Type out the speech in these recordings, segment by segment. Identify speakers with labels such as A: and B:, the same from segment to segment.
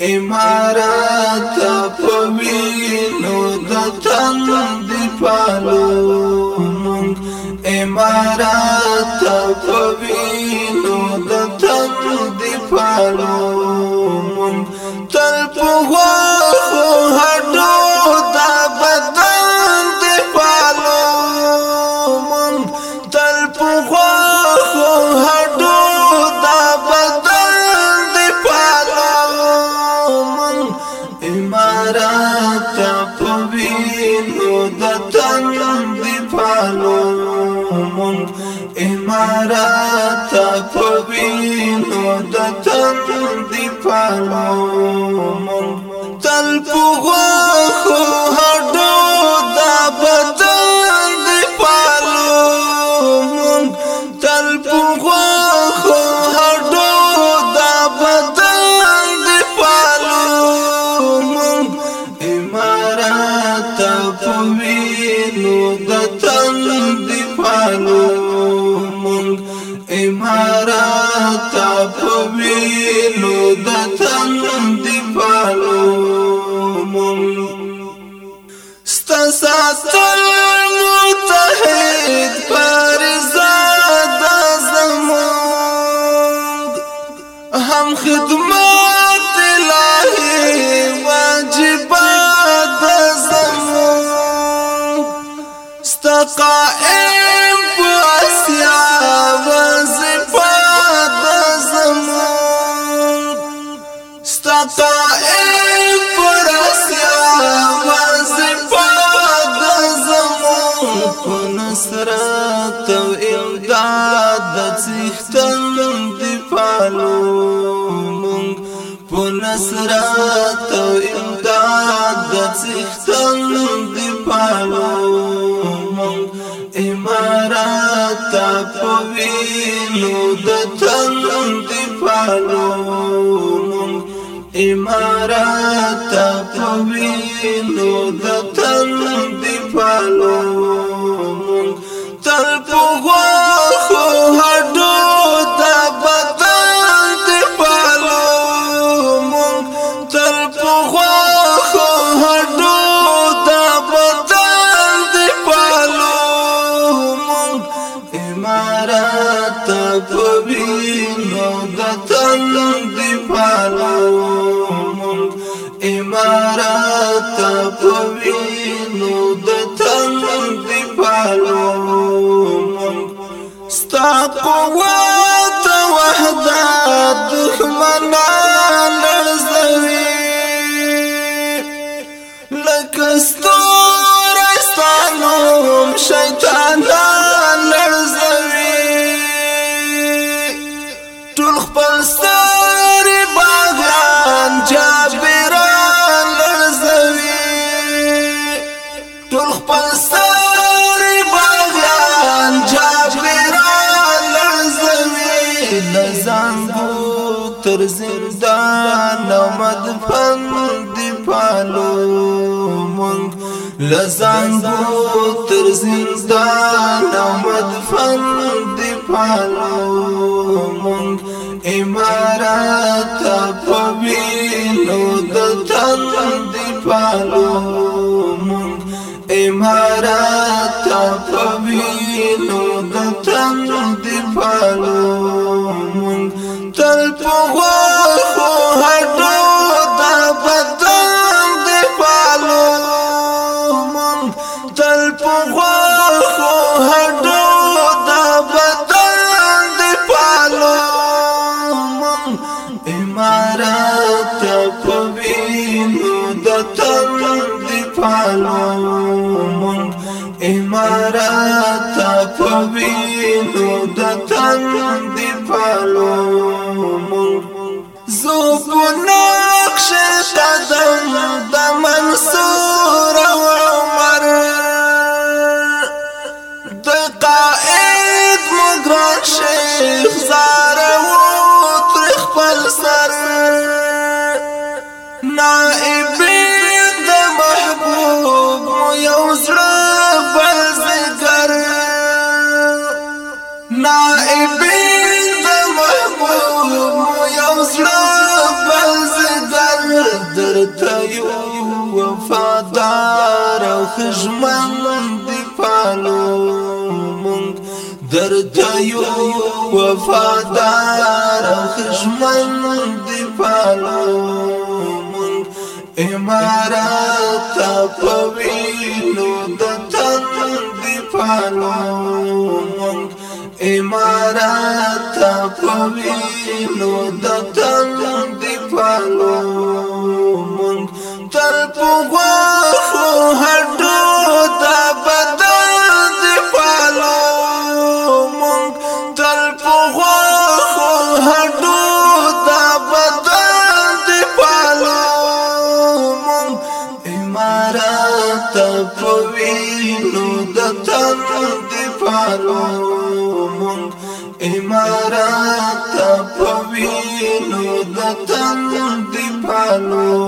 A: امارات پوینو د تن دی پالو مونږ امارات پوینو د تن دی پالو مونږ تل په وینو د تن دی پالو مون امارات په وینو د تن دی پالو اسلام خدمت الهی واجب د زمو استقائم واسیا واجب د زمو استقائم واسیا واجب د زمو کو نصرت او امداد د څښتن دی پالو حسرت او امداد د څښتن دی پالو مونږ امارات په وینو د تن دی پالو مونږ امارات په وینو د تن دی پالو مونږ تل په قوت وحدت دښمنان لړزوي لکه ستوری ستا نوم شیطانان زمو تر زندان او مدفن دی پالو مونږ
B: لزنګو
A: تر زندان او مدفن دی پالو مونږ امارات په وینو د تن دی پالو مونږ امارات ولو مونږ امارات په وینو د تندې پالو مونږ زو په نقش قدم د منصور عمر د قائد مغران شیخ زاد نائب د محبوب یو زړه بز در درته یو وفادار او خجمن دی پالو مونږ درته یو وفادار او خجمن دی پالو مونږ امارات په وینو د تن دی پالو مونږ امارات تپوینو د تن دی پالو مونږ تل په غوښو هډو د بدن دی پالو مونږ تل په غوښو هډو د بدن دی پالو مونږ امارات تپوینو د تن دی پالو راته پوینو د تن دی پالو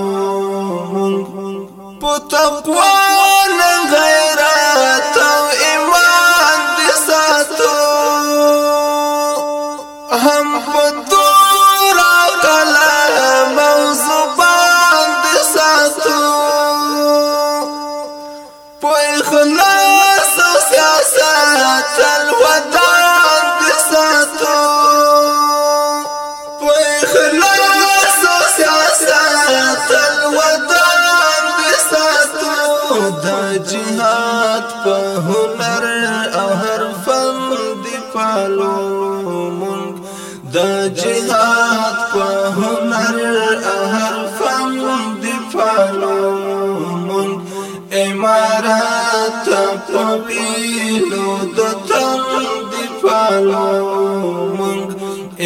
A: په تقوا نه غیرت او ایمان دې ساتو هم په دور کلام او زبان دې ساتو په اخلاص او هر فن دی پالو مونږ د جهاد په هنر او هر فن دی پالو مونږ امارات په پیلو د تن دی پالو مونږ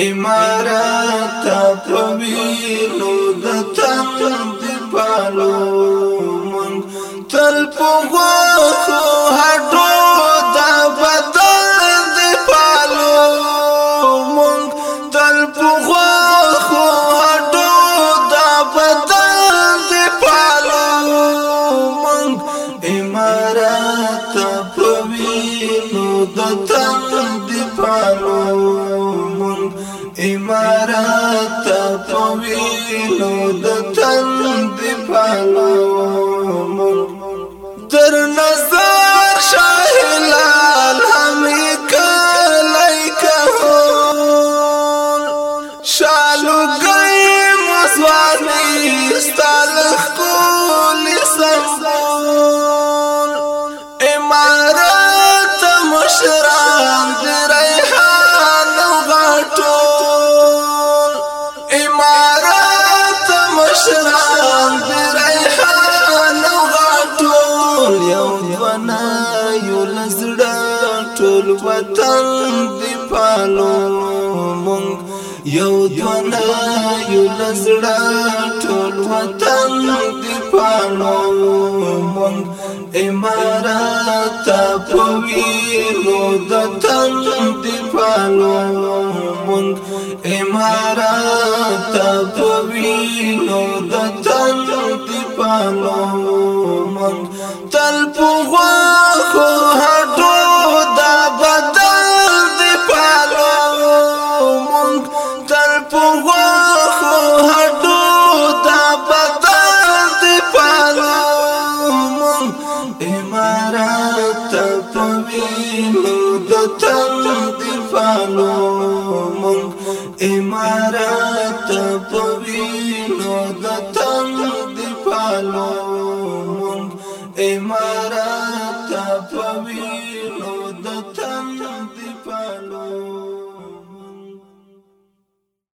A: امارات په پیلو د تن دی پالو مونږ تل په غوښه تو خوا خو هټو دا بدل دی پالو مونږ امارات په وینو د تن دی پالو مونږ امارات په وینو د تن دی پالو مونږ در نظر پښتانه یو لزړه ټول وطن دی پالو مونږ یو دونه یو لزړه ټول وطن دی پالو مونږ امارات په وینو د تن دی پالو مونږ امارات په وینو د تن معلوم تل په خو هټو دا بدل دی پالو تل په خو هټو دا بدل دی پالو امارات په وینو د تل دی پالو امارات په